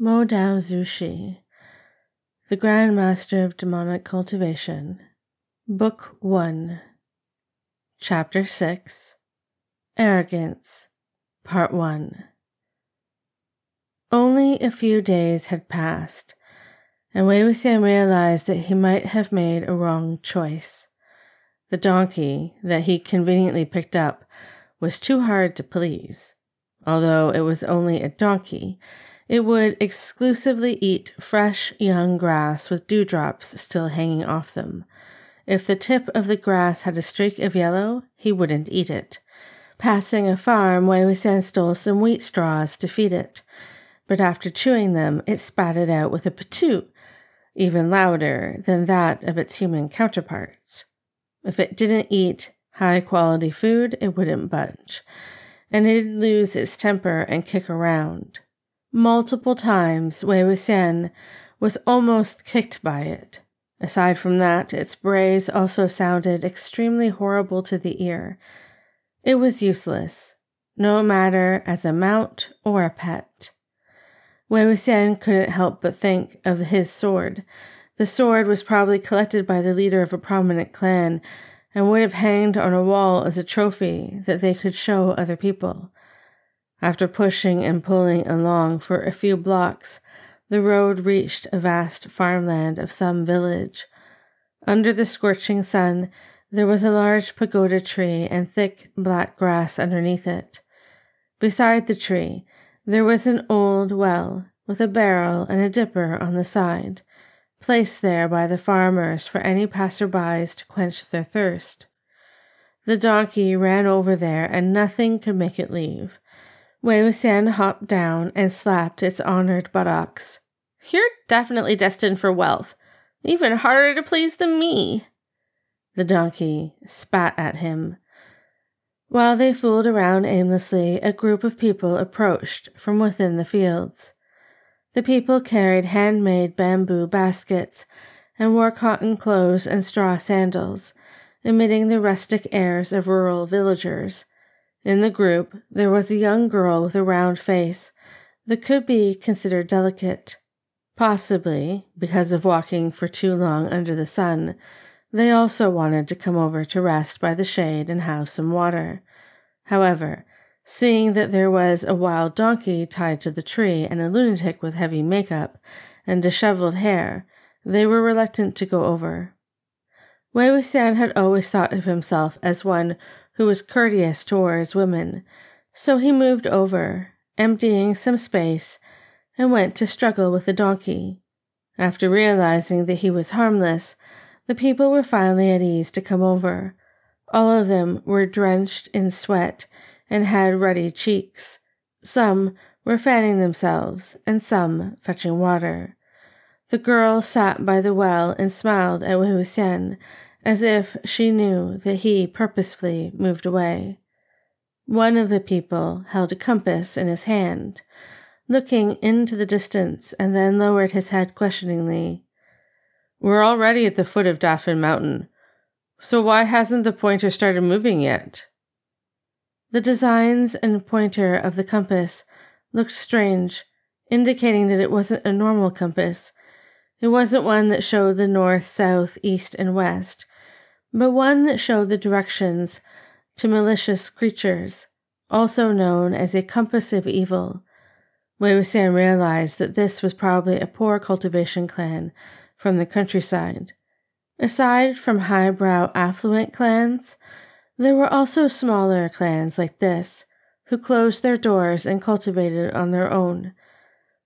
Mo Dao Zushi, the Grand Master of Demonic Cultivation, Book 1, Chapter 6 Arrogance, Part 1. Only a few days had passed, and Wei Wuxian realized that he might have made a wrong choice. The donkey that he conveniently picked up was too hard to please. Although it was only a donkey, it would exclusively eat fresh young grass with dewdrops still hanging off them. If the tip of the grass had a streak of yellow, he wouldn't eat it. Passing a farm, Wuxian stole some wheat straws to feed it, but after chewing them, it spat it out with a patoot, even louder than that of its human counterparts. If it didn't eat high quality food, it wouldn't budge, and it'd lose its temper and kick around. Multiple times, Wei Wuxian was almost kicked by it. Aside from that, its brays also sounded extremely horrible to the ear. It was useless, no matter as a mount or a pet. Wei Wuxian couldn't help but think of his sword. The sword was probably collected by the leader of a prominent clan and would have hanged on a wall as a trophy that they could show other people. After pushing and pulling along for a few blocks, the road reached a vast farmland of some village. Under the scorching sun, there was a large pagoda tree and thick black grass underneath it. Beside the tree, there was an old well with a barrel and a dipper on the side, placed there by the farmers for any passerbys to quench their thirst. The donkey ran over there and nothing could make it leave. Wei Wuxian hopped down and slapped its honored buttocks. You're definitely destined for wealth, even harder to please than me. The donkey spat at him. While they fooled around aimlessly, a group of people approached from within the fields. The people carried handmade bamboo baskets and wore cotton clothes and straw sandals, emitting the rustic airs of rural villagers in the group, there was a young girl with a round face that could be considered delicate. Possibly, because of walking for too long under the sun, they also wanted to come over to rest by the shade and have some water. However, seeing that there was a wild donkey tied to the tree and a lunatic with heavy makeup and disheveled hair, they were reluctant to go over. Wei Wuxian had always thought of himself as one who was courteous towards women, so he moved over, emptying some space, and went to struggle with the donkey. After realizing that he was harmless, the people were finally at ease to come over. All of them were drenched in sweat and had ruddy cheeks. Some were fanning themselves, and some fetching water. The girl sat by the well and smiled at Wei Wuxian as if she knew that he purposefully moved away. One of the people held a compass in his hand, looking into the distance, and then lowered his head questioningly. We're already at the foot of Dafan Mountain, so why hasn't the pointer started moving yet? The designs and pointer of the compass looked strange, indicating that it wasn't a normal compass. It wasn't one that showed the north, south, east, and west but one that showed the directions to malicious creatures, also known as a compass of evil. Wei Wuxian realized that this was probably a poor cultivation clan from the countryside. Aside from highbrow affluent clans, there were also smaller clans like this, who closed their doors and cultivated on their own.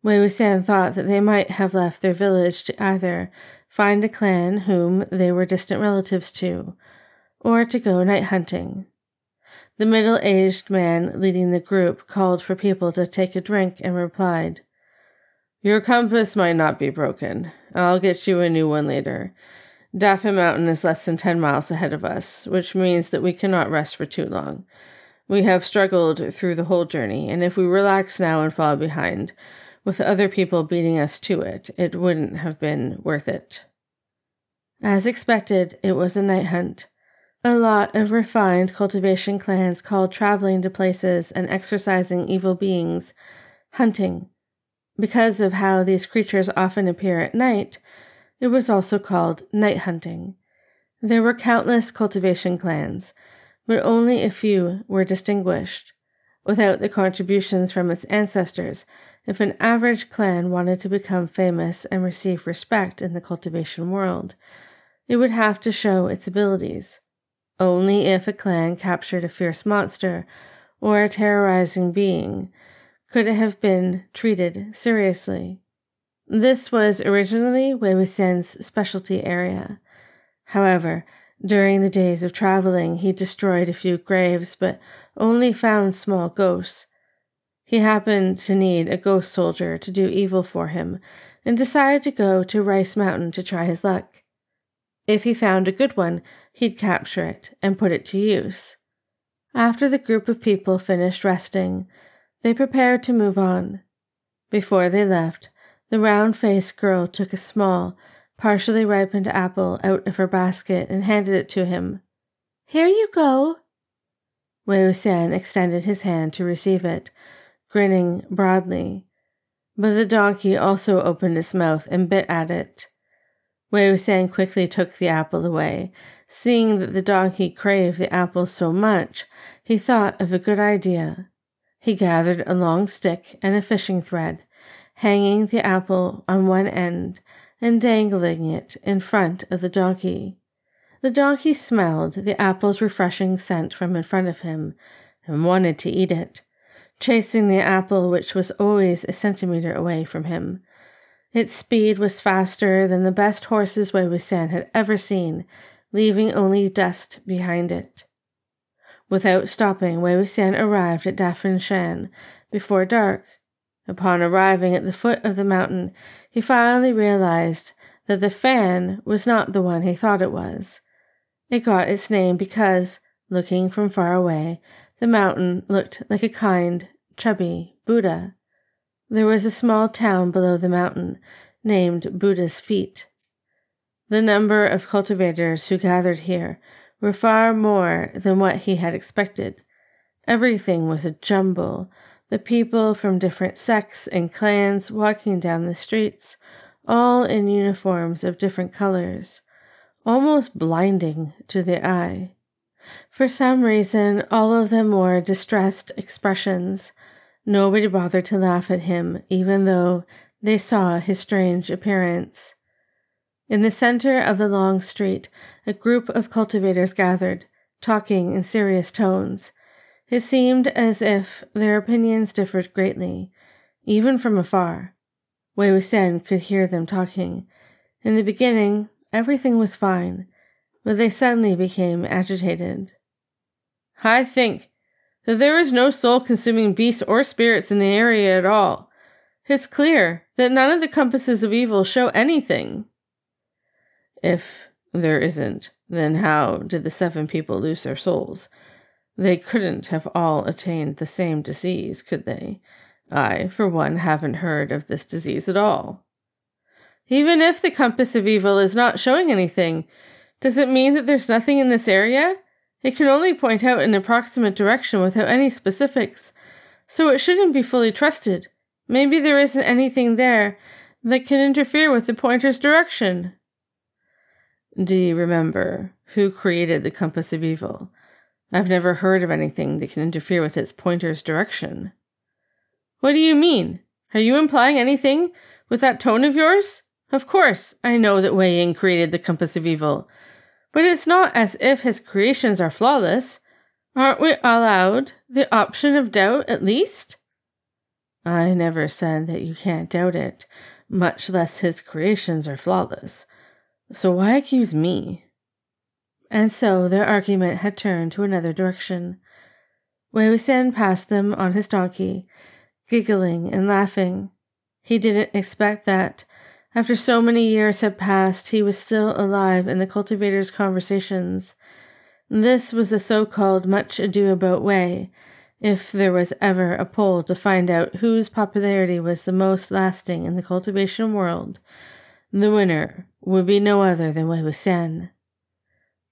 Wei Wuxian thought that they might have left their village to either find a clan whom they were distant relatives to, or to go night hunting. The middle aged man leading the group called for people to take a drink and replied, Your compass might not be broken. I'll get you a new one later. Dafan Mountain is less than 10 miles ahead of us, which means that we cannot rest for too long. We have struggled through the whole journey, and if we relax now and fall behind, with other people beating us to it, it wouldn't have been worth it. As expected, it was a night hunt. A lot of refined cultivation clans called traveling to places and exorcising evil beings hunting. because of how these creatures often appear at night, it was also called night hunting. There were countless cultivation clans, but only a few were distinguished. Without the contributions from its ancestors, if an average clan wanted to become famous and receive respect in the cultivation world, it would have to show its abilities. Only if a clan captured a fierce monster or a terrorizing being could it have been treated seriously. This was originally Wei Wuxian's specialty area. However, during the days of traveling, he destroyed a few graves, but only found small ghosts. He happened to need a ghost soldier to do evil for him and decided to go to Rice Mountain to try his luck. If he found a good one, he'd capture it and put it to use. After the group of people finished resting, they prepared to move on. Before they left, the round faced girl took a small, partially ripened apple out of her basket and handed it to him. Here you go. Wei Wuxian extended his hand to receive it, grinning broadly. But the donkey also opened its mouth and bit at it. Wei Wuxian quickly took the apple away. Seeing that the donkey craved the apple so much, he thought of a good idea. He gathered a long stick and a fishing thread, hanging the apple on one end and dangling it in front of the donkey. The donkey smelled the apple's refreshing scent from in front of him and wanted to eat it, chasing the apple which was always a centimeter away from him. Its speed was faster than the best horses Wei Wuxian had ever seen, leaving only dust behind it. Without stopping, Wei Wuxian arrived at Dafan Shan before dark. Upon arriving at the foot of the mountain, he finally realized that the fan was not the one he thought it was. It got its name because, looking from far away, the mountain looked like a kind, chubby Buddha. There was a small town below the mountain named Buddha's Feet. The number of cultivators who gathered here were far more than what he had expected. Everything was a jumble the people from different sects and clans walking down the streets, all in uniforms of different colors, almost blinding to the eye. For some reason, all of them wore distressed expressions. Nobody bothered to laugh at him, even though they saw his strange appearance. In the center of the long street, a group of cultivators gathered, talking in serious tones. It seemed as if their opinions differed greatly, even from afar. Wei Wuxian could hear them talking. In the beginning, everything was fine, but they suddenly became agitated. I think that there is no soul consuming beasts or spirits in the area at all. It's clear that none of the compasses of evil show anything. If there isn't, then how did the seven people lose their souls? They couldn't have all attained the same disease, could they? I, for one, haven't heard of this disease at all. Even if the compass of evil is not showing anything, does it mean that there's nothing in this area? It can only point out an approximate direction without any specifics, so it shouldn't be fully trusted. Maybe there isn't anything there that can interfere with the pointer's direction. Do you remember who created the compass of evil? I've never heard of anything that can interfere with its pointer's direction. What do you mean? Are you implying anything with that tone of yours? Of course, I know that Wei Ying created the compass of evil, but it's not as if his creations are flawless. Aren't we allowed the option of doubt at least? I never said that you can't doubt it, much less his creations are flawless. So why accuse me? and so their argument had turned to another direction. Wei Wuxian passed them on his donkey, giggling and laughing. He didn't expect that, after so many years had passed, he was still alive in the cultivator's conversations. This was the so called much ado about way, if there was ever a poll to find out whose popularity was the most lasting in the cultivation world. The winner would be no other than Wei Wuxian.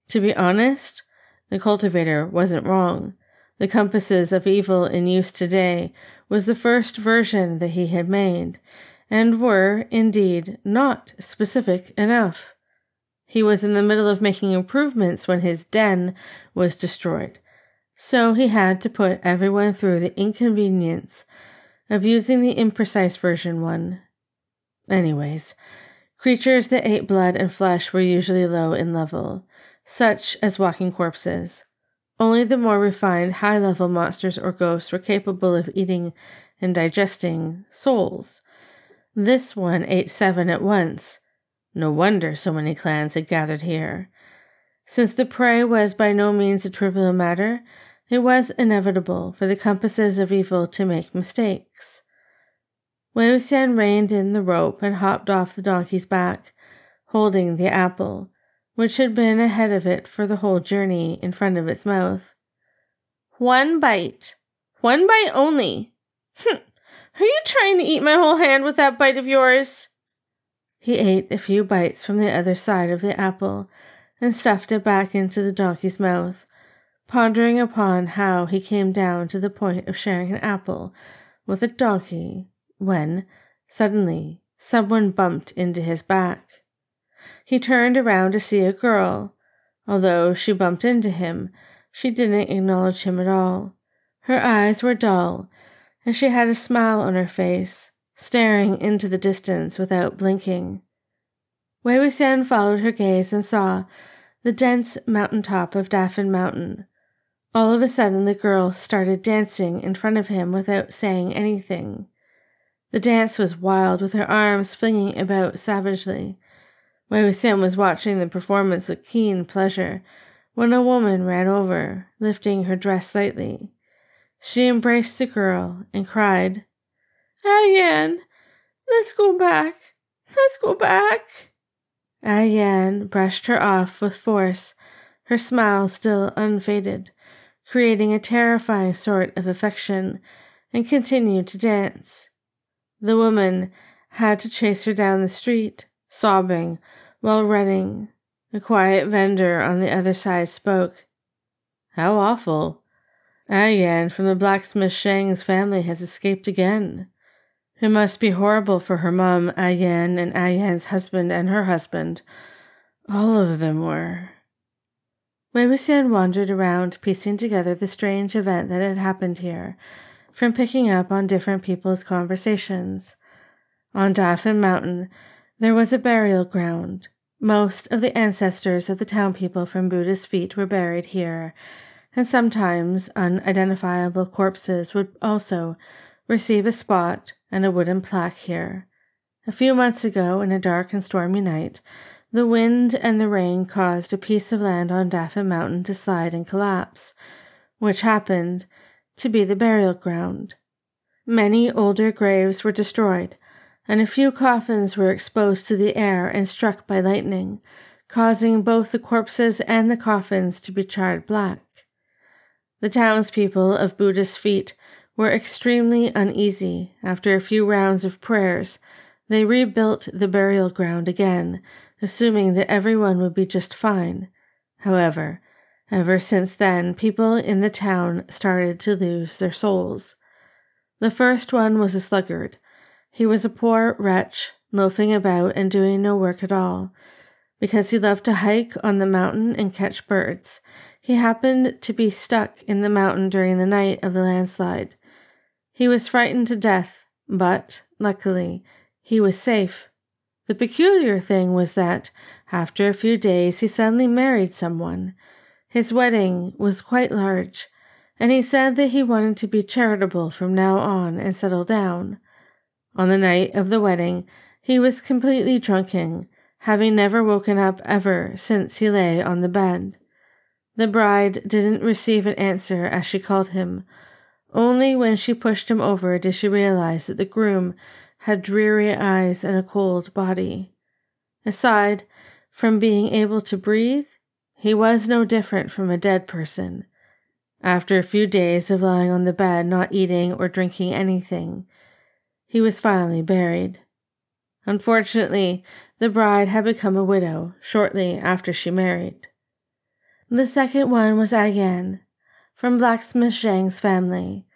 To be honest, the cultivator wasn't wrong. The compasses of evil in use today was the first version that he had made, and were, indeed, not specific enough. He was in the middle of making improvements when his den was destroyed, so he had to put everyone through the inconvenience of using the imprecise version one. Anyways, creatures that ate blood and flesh were usually low in level, such as walking corpses. Only the more refined, high level monsters or ghosts were capable of eating and digesting souls. This one ate seven at once. No wonder so many clans had gathered here. Since the prey was by no means a trivial matter, it was inevitable for the compasses of evil to make mistakes. Wei Wuxian reined in the rope and hopped off the donkey's back, holding the apple, which had been ahead of it for the whole journey in front of its mouth. One bite. One bite only. Hm. Are you trying to eat my whole hand with that bite of yours? He ate a few bites from the other side of the apple and stuffed it back into the donkey's mouth, pondering upon how he came down to the point of sharing an apple with a donkey when, suddenly, someone bumped into his back. He turned around to see a girl. Although she bumped into him, she didn't acknowledge him at all. Her eyes were dull, and she had a smile on her face, staring into the distance without blinking. Wei Wuxian followed her gaze and saw the dense mountain top of Dafan Mountain, all of a sudden, the girl started dancing in front of him without saying anything. The dance was wild, with her arms flinging about savagely. Wei Wuxian was watching the performance with keen pleasure when a woman ran over, lifting her dress slightly. She embraced the girl and cried, Ayan, let's go back. Let's go back. Ayan brushed her off with force, her smile still unfaded creating a terrifying sort of affection, and continued to dance. The woman had to chase her down the street, sobbing while running. A quiet vendor on the other side spoke. How awful. Ayan from the blacksmith Zhang's family has escaped again. It must be horrible for her mum, Ayan, and Ayan's husband and her husband. All of them were. Wei Wuxian wandered around, piecing together the strange event that had happened here, from picking up on different people's conversations. On Dafan Mountain, there was a burial ground. Most of the ancestors of the town people from Buddha's feet were buried here, and sometimes unidentifiable corpses would also receive a spot and a wooden plaque here. A few months ago, in a dark and stormy night, the wind and the rain caused a piece of land on Dafan Mountain to slide and collapse, which happened to be the burial ground. Many older graves were destroyed, and a few coffins were exposed to the air and struck by lightning, causing both the corpses and the coffins to be charred black. The townspeople of Buddha's feet were extremely uneasy. After a few rounds of prayers, they rebuilt the burial ground again assuming that everyone would be just fine. However, ever since then, people in the town started to lose their souls. The first one was a sluggard. He was a poor wretch, loafing about and doing no work at all. Because he loved to hike on the mountain and catch birds, he happened to be stuck in the mountain during the night of the landslide. He was frightened to death, but, luckily, he was safe the peculiar thing was that, after a few days, he suddenly married someone. His wedding was quite large, and he said that he wanted to be charitable from now on and settle down. On the night of the wedding, he was completely drunken, having never woken up ever since he lay on the bed. The bride didn't receive an answer as she called him. Only when she pushed him over did she realize that the groom had dreary eyes and a cold body. Aside from being able to breathe, he was no different from a dead person. After a few days of lying on the bed, not eating or drinking anything, he was finally buried. Unfortunately, the bride had become a widow shortly after she married. The second one was Ayan. from blacksmith Zhang's family.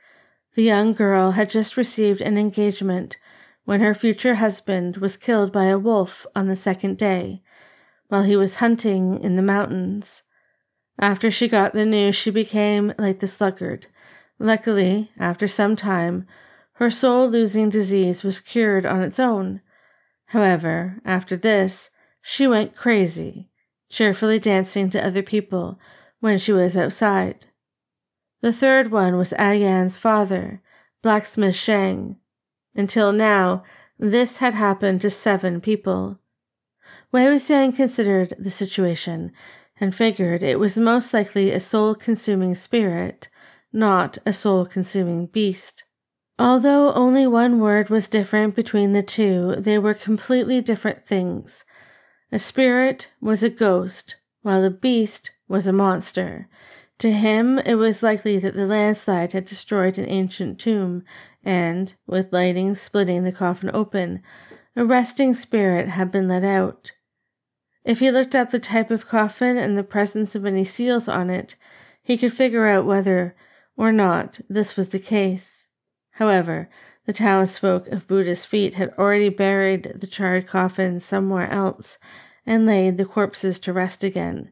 The young girl had just received an engagement when her future husband was killed by a wolf on the second day, while he was hunting in the mountains. After she got the news, she became like the sluggard. Luckily, after some time, her soul losing disease was cured on its own. However, after this, she went crazy, cheerfully dancing to other people when she was outside. The third one was ah Ayan's father, blacksmith Zhang. Until now, this had happened to seven people. Wei Wuxian considered the situation and figured it was most likely a soul consuming spirit, not a soul consuming beast. Although only one word was different between the two, they were completely different things. A spirit was a ghost, while a beast was a monster, to him, it was likely that the landslide had destroyed an ancient tomb, and, with lightning splitting the coffin open, a resting spirit had been let out. If he looked up the type of coffin and the presence of any seals on it, he could figure out whether or not this was the case. However, the townsfolk of Buddha's feet had already buried the charred coffin somewhere else and laid the corpses to rest again,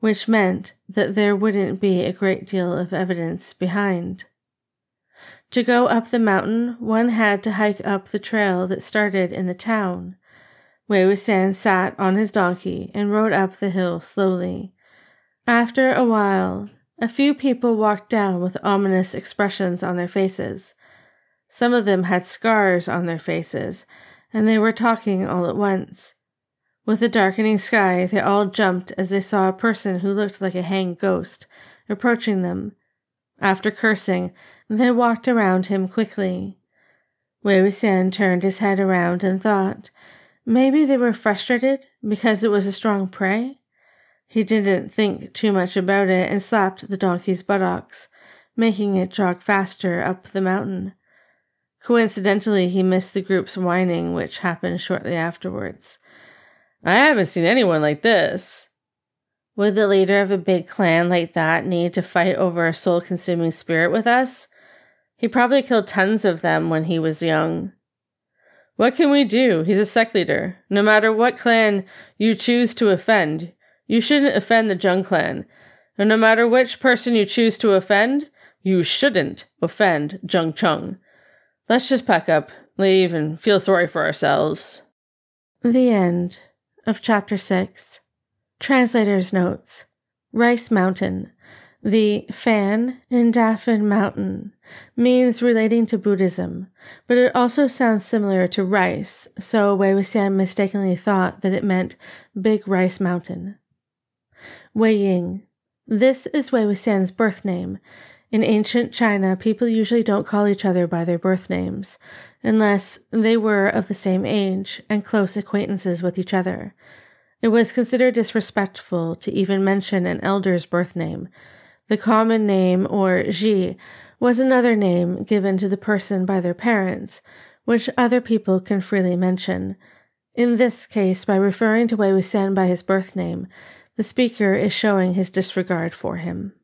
which meant that there wouldn't be a great deal of evidence behind. To go up the mountain, one had to hike up the trail that started in the town. Wei Wuxian sat on his donkey and rode up the hill slowly. After a while, a few people walked down with ominous expressions on their faces. Some of them had scars on their faces, and they were talking all at once. With the darkening sky, they all jumped as they saw a person who looked like a hanged ghost approaching them. After cursing, they walked around him quickly. Wei Wuxian turned his head around and thought, maybe they were frustrated because it was a strong prey. He didn't think too much about it and slapped the donkey's buttocks, making it jog faster up the mountain. Coincidentally, he missed the group's whining, which happened shortly afterwards. I haven't seen anyone like this. Would the leader of a big clan like that need to fight over a soul consuming spirit with us? He probably killed tons of them when he was young. What can we do? He's a sect leader. No matter what clan you choose to offend, you shouldn't offend the Jiang clan. And no matter which person you choose to offend, you shouldn't offend Jiang Cheng. Let's just pack up, leave, and feel sorry for ourselves. The end of Chapter 6. Translator's Notes Rice Mountain. The Fan in Dafan Mountain means relating to Buddhism, but it also sounds similar to rice, so Wei Wuxian mistakenly thought that it meant Big Rice Mountain. Wei Ying. This is Wei Wuxian's birth name. In ancient China, people usually don't call each other by their birth names, unless they were of the same age and close acquaintances with each other. It was considered disrespectful to even mention an elder's birth name. The common name, or Ji, was another name given to the person by their parents, which other people can freely mention. In this case, by referring to Wei Wuxian by his birth name, the speaker is showing his disregard for him.